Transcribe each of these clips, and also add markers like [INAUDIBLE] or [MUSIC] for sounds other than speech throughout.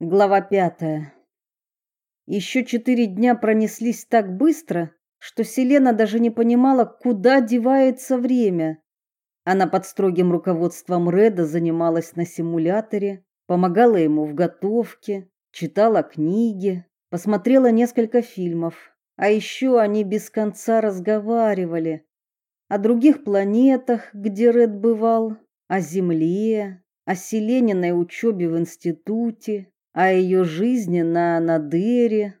Глава пятая. Еще четыре дня пронеслись так быстро, что Селена даже не понимала, куда девается время. Она под строгим руководством Реда занималась на симуляторе, помогала ему в готовке, читала книги, посмотрела несколько фильмов. А еще они без конца разговаривали о других планетах, где Ред бывал, о Земле, о Селениной учебе в институте, о ее жизни на Надере.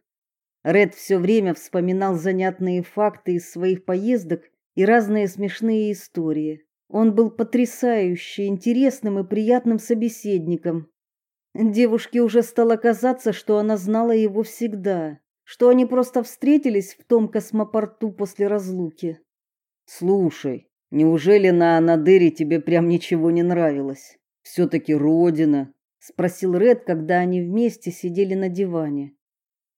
Ред все время вспоминал занятные факты из своих поездок и разные смешные истории. Он был потрясающе интересным и приятным собеседником. Девушке уже стало казаться, что она знала его всегда, что они просто встретились в том космопорту после разлуки. Слушай, неужели на Анадыре тебе прям ничего не нравилось? все таки родина, спросил Ред, когда они вместе сидели на диване.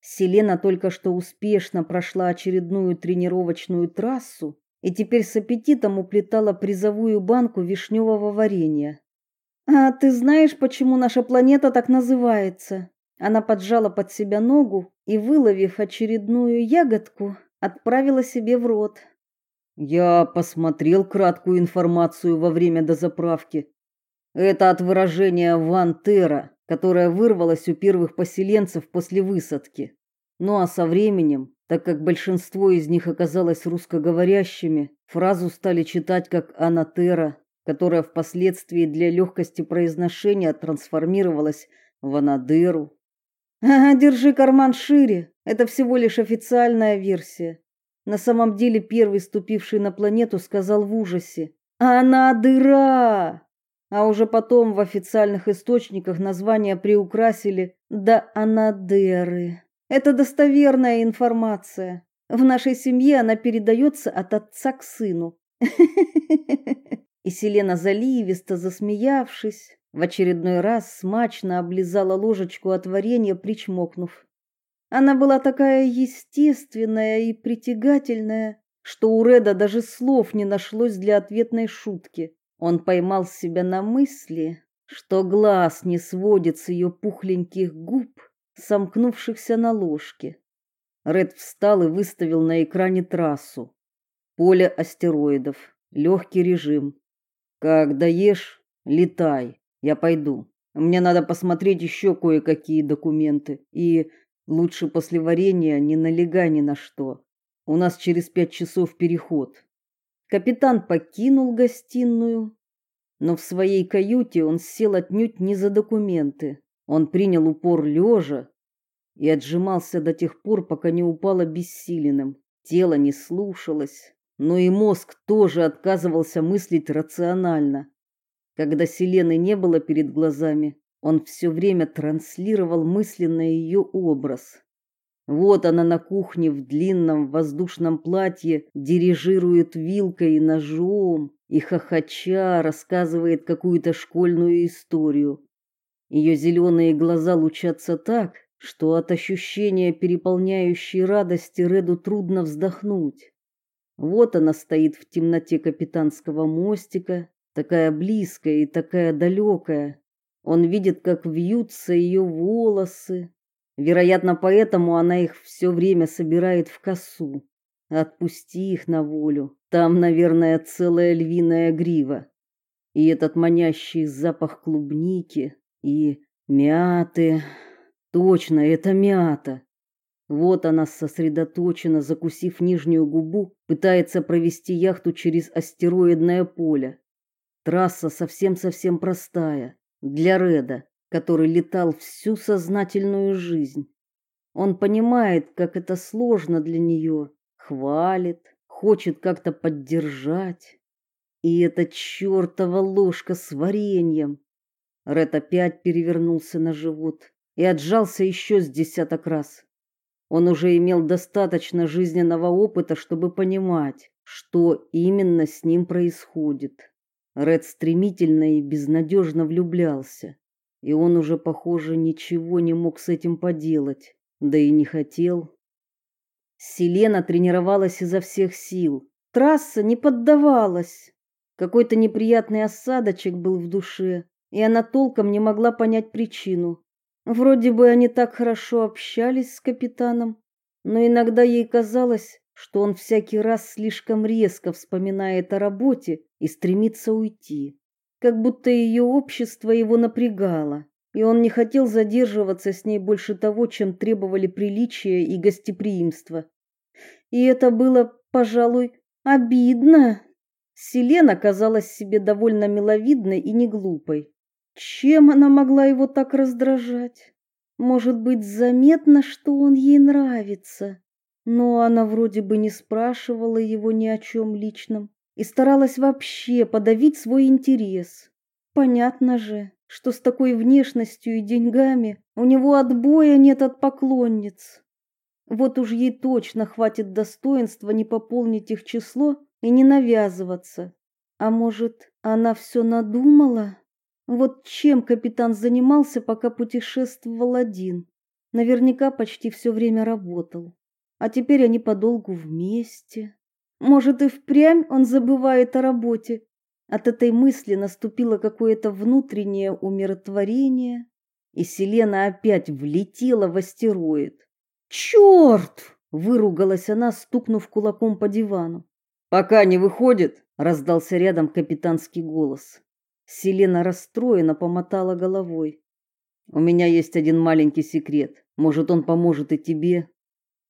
Селена только что успешно прошла очередную тренировочную трассу и теперь с аппетитом уплетала призовую банку вишневого варенья. А ты знаешь, почему наша планета так называется? Она поджала под себя ногу и, выловив очередную ягодку, отправила себе в рот. Я посмотрел краткую информацию во время дозаправки это от выражения «вантера», которое вырвалось у первых поселенцев после высадки. Ну а со временем, так как большинство из них оказалось русскоговорящими, фразу стали читать как «анатера», которая впоследствии для легкости произношения трансформировалась в «анадеру». Ага, держи карман шире. Это всего лишь официальная версия. На самом деле первый ступивший на планету сказал в ужасе: "Она дыра!" А уже потом в официальных источниках название приукрасили до Анадыры. Это достоверная информация. В нашей семье она передается от отца к сыну. [LAUGHS] И Селена заливисто засмеявшись, в очередной раз смачно облизала ложечку от варенья, причмокнув. Она была такая естественная и притягательная, что у Реда даже слов не нашлось для ответной шутки. Он поймал себя на мысли, что глаз не сводит с ее пухленьких губ, сомкнувшихся на ложке. Ред встал и выставил на экране трассу. Поле астероидов, легкий режим. Как доешь, летай. Я пойду. Мне надо посмотреть еще кое-какие документы и лучше после варенья не налегай ни на что. У нас через пять часов переход. Капитан покинул гостиную, но в своей каюте он сел отнюдь не за документы. Он принял упор лежа и отжимался до тех пор, пока не упал обессиленным. Тело не слушалось, но и мозг тоже отказывался мыслить рационально. Когда Селены не было перед глазами, он все время транслировал мысленно ее образ. Вот она на кухне в длинном воздушном платье дирижирует вилкой и ножом и хохоча рассказывает какую-то школьную историю. Ее зеленые глаза лучатся так, что от ощущения переполняющей радости Реду трудно вздохнуть. Вот она стоит в темноте капитанского мостика, такая близкая и такая далекая. Он видит, как вьются ее волосы, Вероятно, поэтому она их все время собирает в косу. Отпусти их на волю. Там, наверное, целая львиная грива. И этот манящий запах клубники и мяты. Точно, это мята. Вот она сосредоточенно, закусив нижнюю губу, пытается провести яхту через астероидное поле. Трасса совсем-совсем простая для Реда который летал всю сознательную жизнь. Он понимает, как это сложно для нее, хвалит, хочет как-то поддержать. И эта чертова ложка с вареньем. Ред опять перевернулся на живот и отжался еще с десяток раз. Он уже имел достаточно жизненного опыта, чтобы понимать, что именно с ним происходит. Ред стремительно и безнадежно влюблялся и он уже, похоже, ничего не мог с этим поделать, да и не хотел. Селена тренировалась изо всех сил. Трасса не поддавалась. Какой-то неприятный осадочек был в душе, и она толком не могла понять причину. Вроде бы они так хорошо общались с капитаном, но иногда ей казалось, что он всякий раз слишком резко вспоминает о работе и стремится уйти, как будто ее общество его напрягало, и он не хотел задерживаться с ней больше того, чем требовали приличия и гостеприимства. И это было, пожалуй, обидно. Селена казалась себе довольно миловидной и неглупой. Чем она могла его так раздражать? Может быть, заметно, что он ей нравится. Но она вроде бы не спрашивала его ни о чем личном и старалась вообще подавить свой интерес. Понятно же, что с такой внешностью и деньгами у него отбоя нет от поклонниц. Вот уж ей точно хватит достоинства не пополнить их число и не навязываться. А может, она все надумала? Вот чем капитан занимался, пока путешествовал один? Наверняка почти все время работал. А теперь они подолгу вместе. Может, и впрямь он забывает о работе. От этой мысли наступило какое-то внутреннее умиротворение, и Селена опять влетела в астероид. «Черт!» — выругалась она, стукнув кулаком по дивану. «Пока не выходит!» — раздался рядом капитанский голос. Селена расстроенно помотала головой. У меня есть один маленький секрет. Может, он поможет и тебе.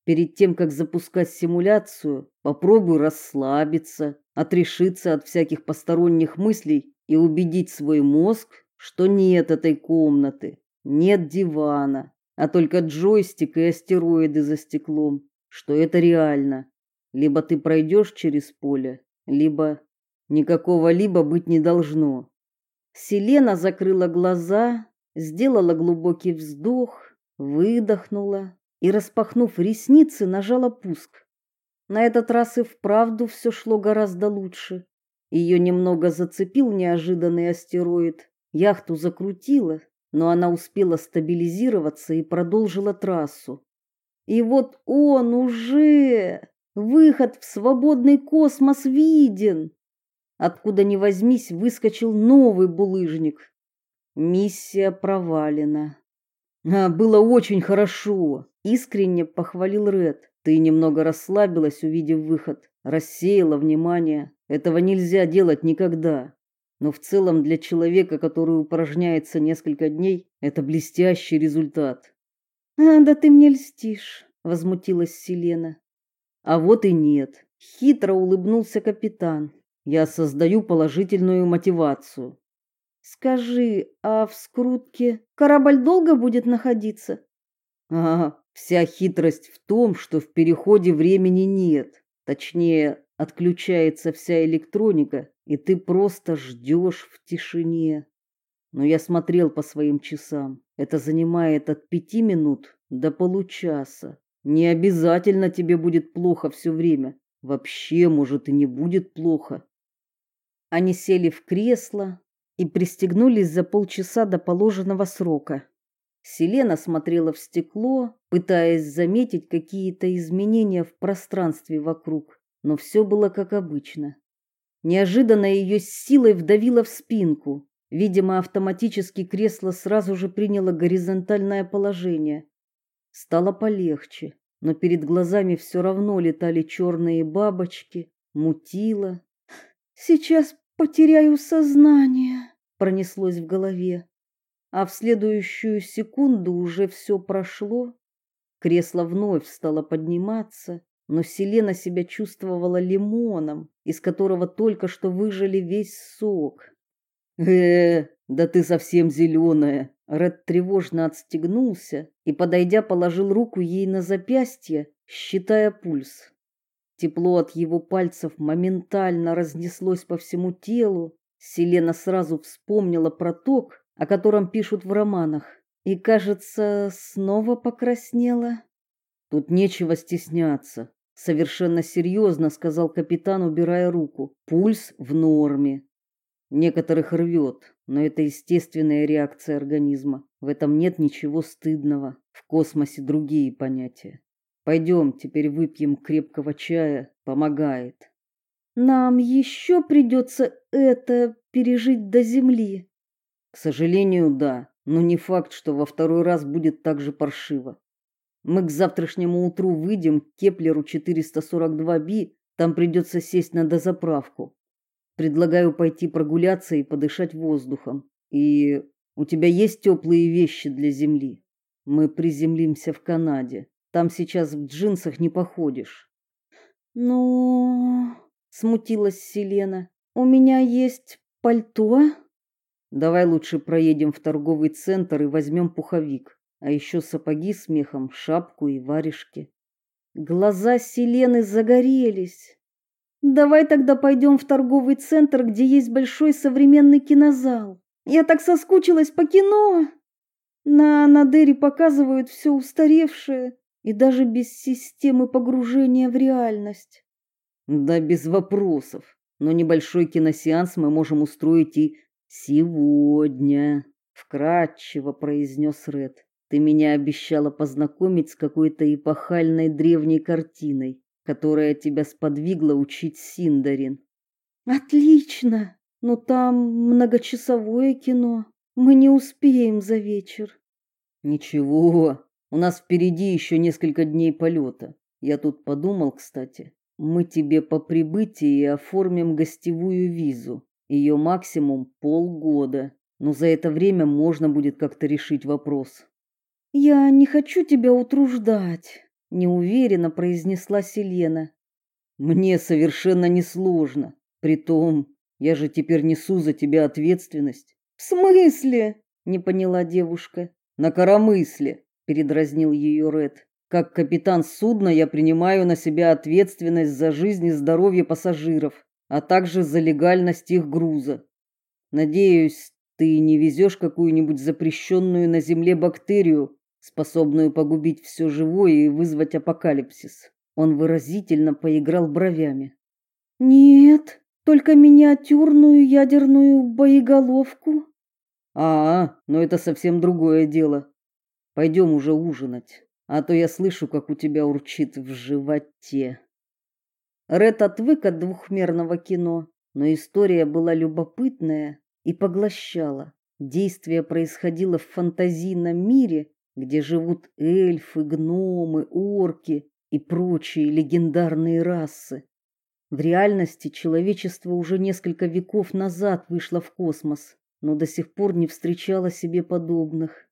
Перед тем, как запускать симуляцию, попробуй расслабиться, отрешиться от всяких посторонних мыслей и убедить свой мозг, что нет этой комнаты, нет дивана, а только джойстик и астероиды за стеклом, что это реально. Либо ты пройдешь через поле, либо никакого либо быть не должно. Селена закрыла глаза, сделала глубокий вздох, выдохнула и, распахнув ресницы, нажала пуск. На этот раз и вправду все шло гораздо лучше. Ее немного зацепил неожиданный астероид. Яхту закрутило, но она успела стабилизироваться и продолжила трассу. И вот он уже выход в свободный космос виден. Откуда ни возьмись, выскочил новый булыжник. Миссия провалена. А было очень хорошо, искренне похвалил Ред. Ты немного расслабилась, увидев выход, рассеяла внимание. Этого нельзя делать никогда. Но в целом для человека, который упражняется несколько дней, это блестящий результат. А, да ты мне льстишь, возмутилась Селена. А вот и нет, хитро улыбнулся капитан. Я создаю положительную мотивацию. Скажи, а в скрутке корабль долго будет находиться? Ага, вся хитрость в том, что в переходе времени нет. Точнее, отключается вся электроника, и ты просто ждешь в тишине. Но я смотрел по своим часам. Это занимает от пяти минут до получаса. Не обязательно тебе будет плохо все время. Вообще, может, и не будет плохо. Они сели в кресло и пристегнулись за полчаса до положенного срока. Селена смотрела в стекло, пытаясь заметить какие-то изменения в пространстве вокруг, но все было как обычно. Неожиданно ее с силой вдавило в спинку. Видимо, автоматически кресло сразу же приняло горизонтальное положение. Стало полегче, но перед глазами все равно летали черные бабочки, мутило. Сейчас Потеряю сознание, пронеслось в голове. А в следующую секунду уже все прошло. Кресло вновь стало подниматься, но Селена себя чувствовала лимоном, из которого только что выжали весь сок. Э, да ты совсем зеленая!» Ред тревожно отстегнулся и, подойдя, положил руку ей на запястье, считая пульс. Тепло от его пальцев моментально разнеслось по всему телу. Селена сразу вспомнила про ток, о котором пишут в романах, и, кажется, снова покраснела. Тут нечего стесняться, совершенно серьезно сказал капитан, убирая руку. Пульс в норме. Некоторых рвет, но это естественная реакция организма. В этом нет ничего стыдного. В космосе другие понятия. Пойдем, теперь выпьем крепкого чая, помогает. Нам еще придется это пережить до земли. К сожалению, да. но не факт, что во второй раз будет так же паршиво. Мы к завтрашнему утру выйдем к Кеплеру 442B, там придется сесть на дозаправку. Предлагаю пойти прогуляться и подышать воздухом. И у тебя есть теплые вещи для земли? Мы приземлимся в Канаде. Там сейчас в джинсах не походишь. Ну, смутилась Селена. У меня есть пальто. Давай лучше проедем в торговый центр и возьмем пуховик, а еще сапоги с мехом, шапку и варежки. Глаза Селены загорелись. Давай тогда пойдем в торговый центр, где есть большой современный кинозал. Я так соскучилась по кино. На Надере показывают все устаревшее и даже без системы погружения в реальность. Да без вопросов. Но небольшой киносеанс мы можем устроить и сегодня, вкратчиво произнес Ред. Ты меня обещала познакомить с какой-то эпохальной древней картиной, которая тебя сподвигла учить Синдарин. Отлично. Но там многочасовое кино. Мы не успеем за вечер. Ничего, у нас впереди еще несколько дней полета. Я тут подумал, кстати, мы тебе по прибытии оформим гостевую визу. Ее максимум полгода. Но за это время можно будет как-то решить вопрос. Я не хочу тебя утруждать, неуверенно произнесла Селена. Мне совершенно несложно. Притом, я же теперь несу за тебя ответственность. В смысле? не поняла девушка. На коромысле, передразнил ее Ред. Как капитан судна я принимаю на себя ответственность за жизнь и здоровье пассажиров, а также за легальность их груза. Надеюсь, ты не везешь какую-нибудь запрещенную на земле бактерию, способную погубить все живое и вызвать апокалипсис. Он выразительно поиграл бровями. Нет, только миниатюрную ядерную боеголовку. А, но это совсем другое дело. Пойдем уже ужинать, а то я слышу, как у тебя урчит в животе. Ред отвык от двухмерного кино, но история была любопытная и поглощала. Действие происходило в фантазийном мире, где живут эльфы, гномы, орки и прочие легендарные расы. В реальности человечество уже несколько веков назад вышло в космос, но до сих пор не встречало себе подобных.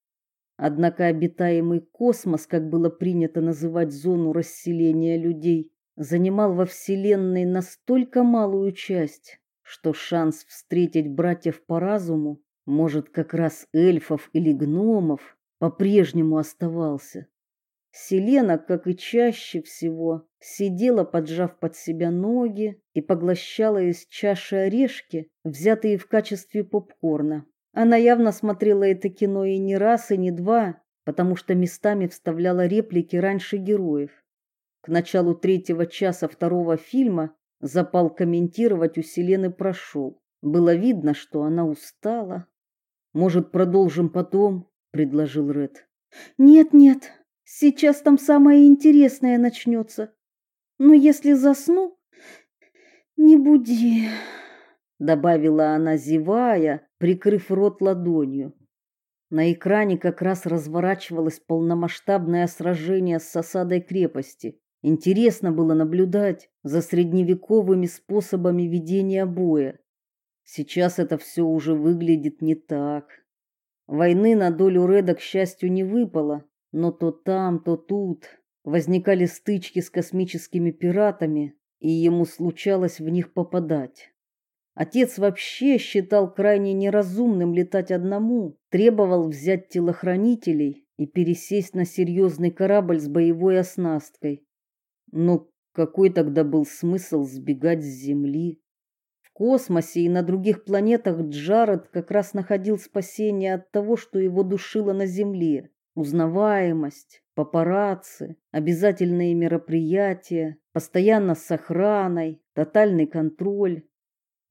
Однако обитаемый космос, как было принято называть зону расселения людей, занимал во Вселенной настолько малую часть, что шанс встретить братьев по разуму, может, как раз эльфов или гномов, по-прежнему оставался. Селена, как и чаще всего, сидела, поджав под себя ноги и поглощала из чаши орешки, взятые в качестве попкорна. Она явно смотрела это кино и не раз, и не два, потому что местами вставляла реплики раньше героев. К началу третьего часа второго фильма запал комментировать у Селены прошел. Было видно, что она устала. Может, продолжим потом, предложил Ред. Нет, нет. Сейчас там самое интересное начнется. Но если засну, не буди, добавила она, зевая, прикрыв рот ладонью. На экране как раз разворачивалось полномасштабное сражение с осадой крепости. Интересно было наблюдать за средневековыми способами ведения боя. Сейчас это все уже выглядит не так. Войны на долю Реда, к счастью, не выпало, но то там, то тут возникали стычки с космическими пиратами, и ему случалось в них попадать. Отец вообще считал крайне неразумным летать одному, требовал взять телохранителей и пересесть на серьезный корабль с боевой оснасткой. Но какой тогда был смысл сбегать с Земли? В космосе и на других планетах Джаред как раз находил спасение от того, что его душило на Земле. Узнаваемость, папарацци, обязательные мероприятия, постоянно с охраной, тотальный контроль.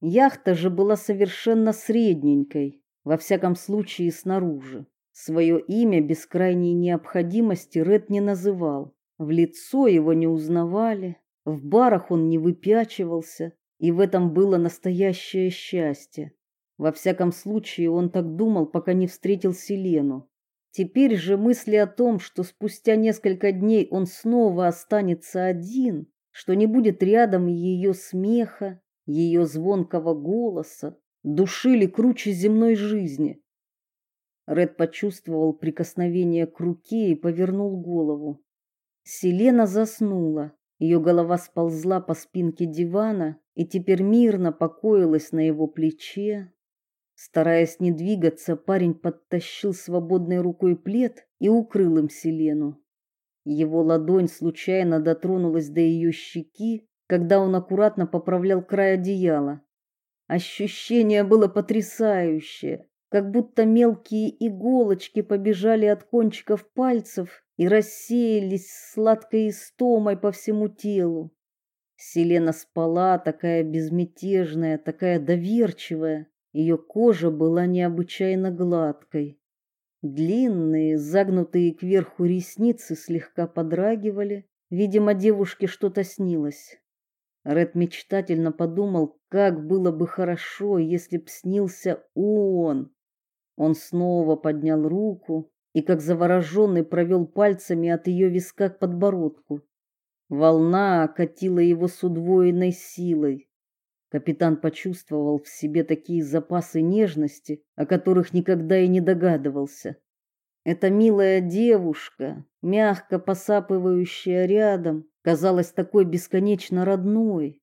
Яхта же была совершенно средненькой, во всяком случае снаружи. Свое имя без крайней необходимости Ред не называл. В лицо его не узнавали, в барах он не выпячивался, и в этом было настоящее счастье. Во всяком случае, он так думал, пока не встретил Селену. Теперь же мысли о том, что спустя несколько дней он снова останется один, что не будет рядом ее смеха, ее звонкого голоса, душили круче земной жизни. Ред почувствовал прикосновение к руке и повернул голову. Селена заснула. Ее голова сползла по спинке дивана и теперь мирно покоилась на его плече. Стараясь не двигаться, парень подтащил свободной рукой плед и укрыл им Селену. Его ладонь случайно дотронулась до ее щеки, когда он аккуратно поправлял край одеяла. Ощущение было потрясающее, как будто мелкие иголочки побежали от кончиков пальцев и рассеялись сладкой истомой по всему телу. Селена спала, такая безмятежная, такая доверчивая. Ее кожа была необычайно гладкой. Длинные, загнутые кверху ресницы слегка подрагивали. Видимо, девушке что-то снилось. Ред мечтательно подумал, как было бы хорошо, если б снился он. Он снова поднял руку и, как завороженный, провел пальцами от ее виска к подбородку. Волна окатила его с удвоенной силой. Капитан почувствовал в себе такие запасы нежности, о которых никогда и не догадывался. Эта милая девушка, мягко посапывающая рядом, казалась такой бесконечно родной.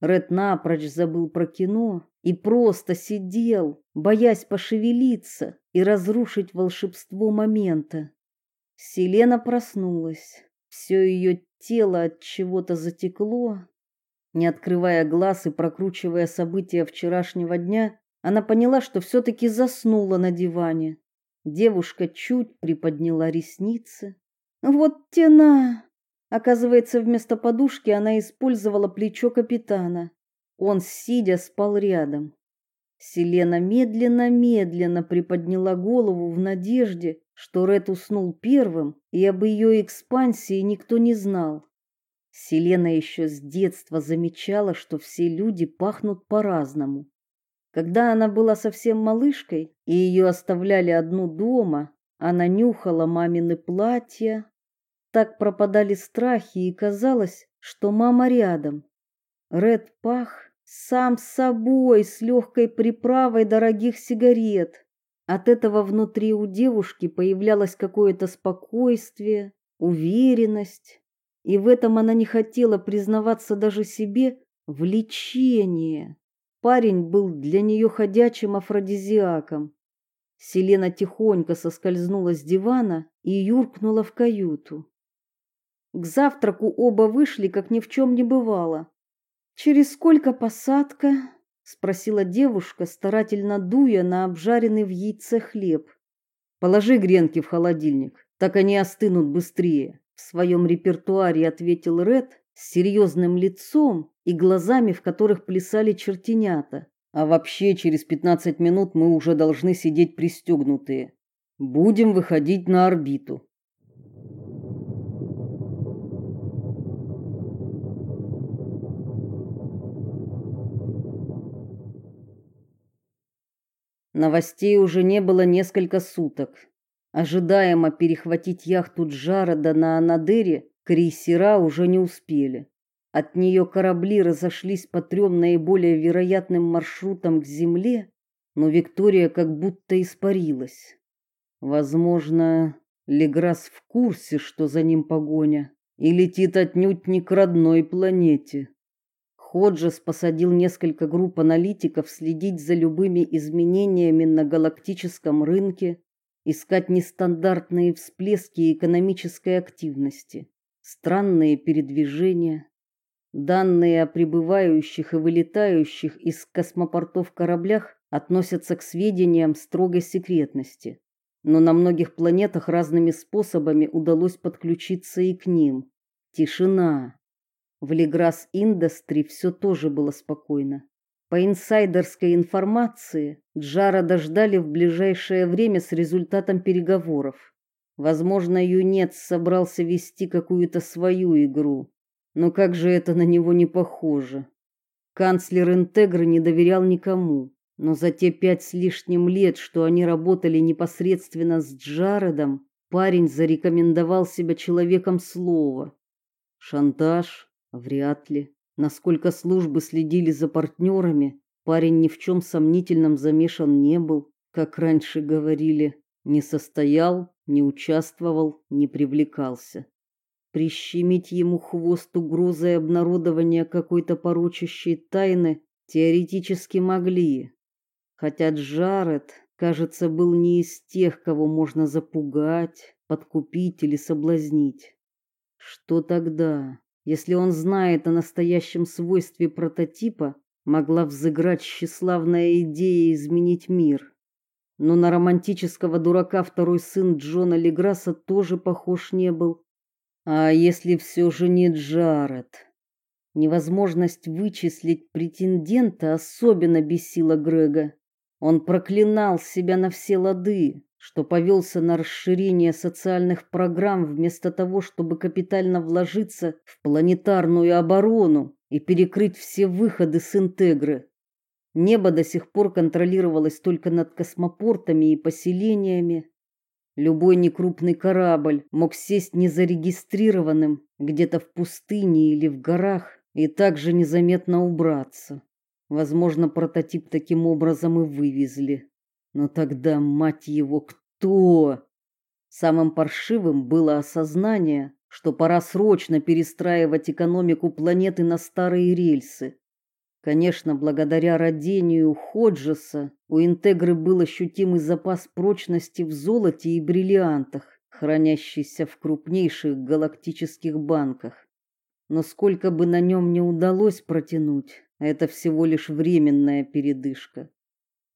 Ред напрочь забыл про кино и просто сидел, боясь пошевелиться и разрушить волшебство момента. Селена проснулась. Все ее тело от чего-то затекло, не открывая глаз и прокручивая события вчерашнего дня, она поняла, что все таки заснула на диване. Девушка чуть приподняла ресницы. Вот тена. Оказывается, вместо подушки она использовала плечо капитана. Он сидя спал рядом. Селена медленно-медленно приподняла голову в надежде, что Ред уснул первым, и об ее экспансии никто не знал. Селена еще с детства замечала, что все люди пахнут по-разному. Когда она была совсем малышкой и ее оставляли одну дома, она нюхала мамины платья. Так пропадали страхи, и казалось, что мама рядом. Ред пах сам собой с легкой приправой дорогих сигарет. От этого внутри у девушки появлялось какое-то спокойствие, уверенность и в этом она не хотела признаваться даже себе влечение. Парень был для нее ходячим афродизиаком. Селена тихонько соскользнула с дивана и юркнула в каюту. К завтраку оба вышли, как ни в чем не бывало. Через сколько посадка? спросила девушка, старательно дуя на обжаренный в яйце хлеб. Положи гренки в холодильник, так они остынут быстрее. В своем репертуаре ответил Ред с серьезным лицом и глазами, в которых плясали чертенята. А вообще через 15 минут мы уже должны сидеть пристегнутые. Будем выходить на орбиту. Новостей уже не было несколько суток. Ожидаемо перехватить яхту Джарода на Анадыре крейсера уже не успели. От нее корабли разошлись по трем наиболее вероятным маршрутам к земле, но Виктория как будто испарилась. Возможно, Леграс в курсе, что за ним погоня, и летит отнюдь не к родной планете. Ходжес посадил несколько групп аналитиков следить за любыми изменениями на галактическом рынке искать нестандартные всплески экономической активности, странные передвижения, данные о прибывающих и вылетающих из космопортов кораблях относятся к сведениям строгой секретности. Но на многих планетах разными способами удалось подключиться и к ним. Тишина. В Леграс Индастри все тоже было спокойно. По инсайдерской информации, Джара дождали в ближайшее время с результатом переговоров. Возможно, юнец собрался вести какую-то свою игру. Но как же это на него не похоже? Канцлер Интегры не доверял никому. Но за те пять с лишним лет, что они работали непосредственно с Джаредом, парень зарекомендовал себя человеком слова. Шантаж? Вряд ли. Насколько службы следили за партнерами, парень ни в чем сомнительном замешан не был, как раньше говорили, не состоял, не участвовал, не привлекался. Прищемить ему хвост угрозой обнародования какой-то порочащей тайны теоретически могли, Хотя Джаред, кажется, был не из тех, кого можно запугать, подкупить или соблазнить. Что тогда, если он знает о настоящем свойстве прототипа, могла взыграть тщеславная идея изменить мир? Но на романтического дурака второй сын Джона Леграсса тоже похож не был. А если все же не Джаред? Невозможность вычислить претендента особенно бесила Грега. Он проклинал себя на все лады, что повелся на расширение социальных программ вместо того, чтобы капитально вложиться в планетарную оборону и перекрыть все выходы с Интегры. Небо до сих пор контролировалось только над космопортами и поселениями. Любой некрупный корабль мог сесть незарегистрированным где-то в пустыне или в горах и также незаметно убраться. Возможно, прототип таким образом и вывезли. Но тогда, мать его, кто? Самым паршивым было осознание, что пора срочно перестраивать экономику планеты на старые рельсы. Конечно, благодаря родению Ходжеса у Интегры был ощутимый запас прочности в золоте и бриллиантах, хранящийся в крупнейших галактических банках. Но сколько бы на нем не удалось протянуть, это всего лишь временная передышка.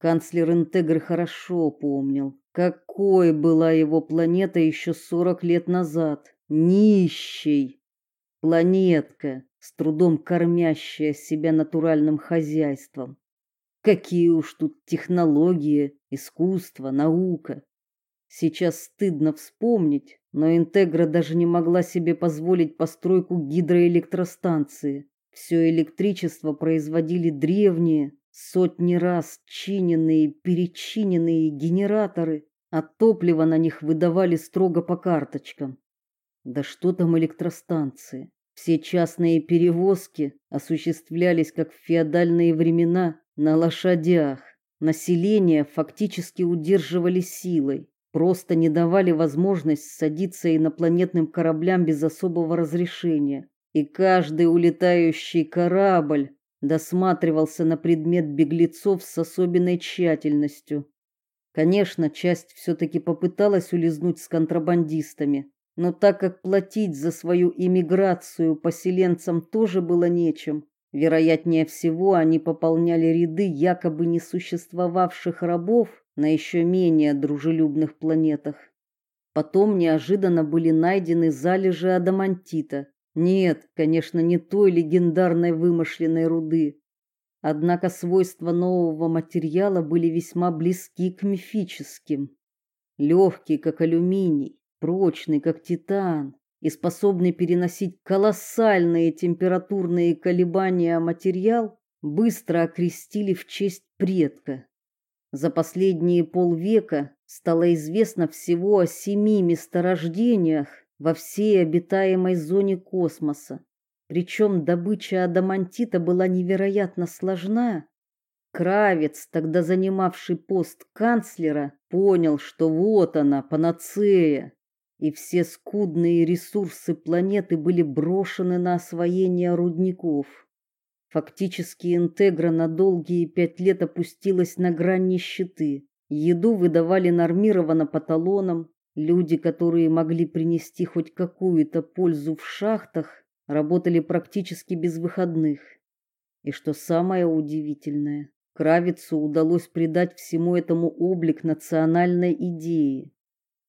Канцлер Интегр хорошо помнил, какой была его планета еще сорок лет назад. Нищей. Планетка, с трудом кормящая себя натуральным хозяйством. Какие уж тут технологии, искусство, наука. Сейчас стыдно вспомнить, но Интегра даже не могла себе позволить постройку гидроэлектростанции. Все электричество производили древние, сотни раз чиненные, перечиненные генераторы, а топливо на них выдавали строго по карточкам. Да что там электростанции? Все частные перевозки осуществлялись как в феодальные времена на лошадях. Население фактически удерживали силой, просто не давали возможность садиться инопланетным кораблям без особого разрешения и каждый улетающий корабль досматривался на предмет беглецов с особенной тщательностью. Конечно, часть все таки попыталась улизнуть с контрабандистами, но так как платить за свою иммиграцию поселенцам тоже было нечем, вероятнее всего они пополняли ряды якобы несуществовавших рабов на еще менее дружелюбных планетах. Потом неожиданно были найдены залежи адамантита, нет, конечно, не той легендарной вымышленной руды. Однако свойства нового материала были весьма близки к мифическим. Легкий, как алюминий, прочный, как титан, и способный переносить колоссальные температурные колебания материал, быстро окрестили в честь предка. За последние полвека стало известно всего о семи месторождениях, во всей обитаемой зоне космоса. Причем добыча адамантита была невероятно сложна. Кравец, тогда занимавший пост канцлера, понял, что вот она, панацея, и все скудные ресурсы планеты были брошены на освоение рудников. Фактически Интегра на долгие пять лет опустилась на грань нищеты. Еду выдавали нормированно по талонам, Люди, которые могли принести хоть какую-то пользу в шахтах, работали практически без выходных. И что самое удивительное, Кравицу удалось придать всему этому облик национальной идеи.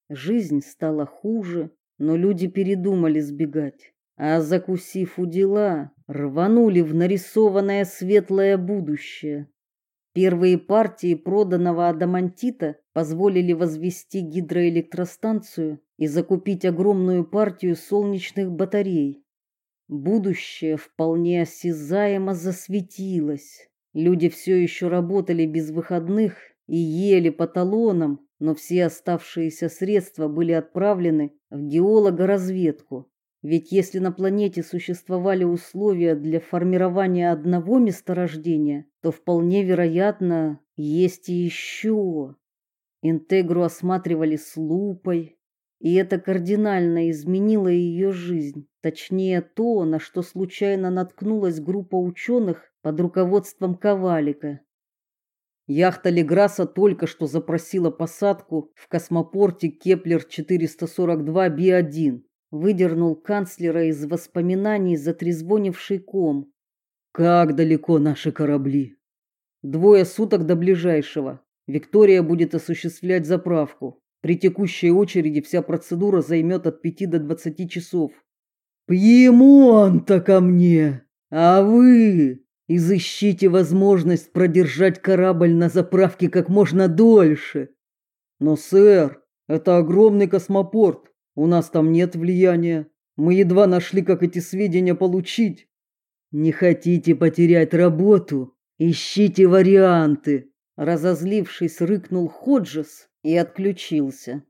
Жизнь стала хуже, но люди передумали сбегать, а закусив у дела, рванули в нарисованное светлое будущее. Первые партии проданного адамантита позволили возвести гидроэлектростанцию и закупить огромную партию солнечных батарей. Будущее вполне осязаемо засветилось. Люди все еще работали без выходных и ели по талонам, но все оставшиеся средства были отправлены в геологоразведку. Ведь если на планете существовали условия для формирования одного месторождения, то вполне вероятно, есть и еще. Интегру осматривали с лупой, и это кардинально изменило ее жизнь, точнее то, на что случайно наткнулась группа ученых под руководством Ковалика. Яхта Леграса только что запросила посадку в космопорте Кеплер-442-B1. Выдернул канцлера из воспоминаний затрезвонивший ком. Как далеко наши корабли? Двое суток до ближайшего. Виктория будет осуществлять заправку. При текущей очереди вся процедура займет от 5 до 20 часов. Пьемонта ко мне, а вы изыщите возможность продержать корабль на заправке как можно дольше. Но, сэр, это огромный космопорт. У нас там нет влияния. Мы едва нашли, как эти сведения получить. Не хотите потерять работу? Ищите варианты. Разозлившись, рыкнул Ходжес и отключился.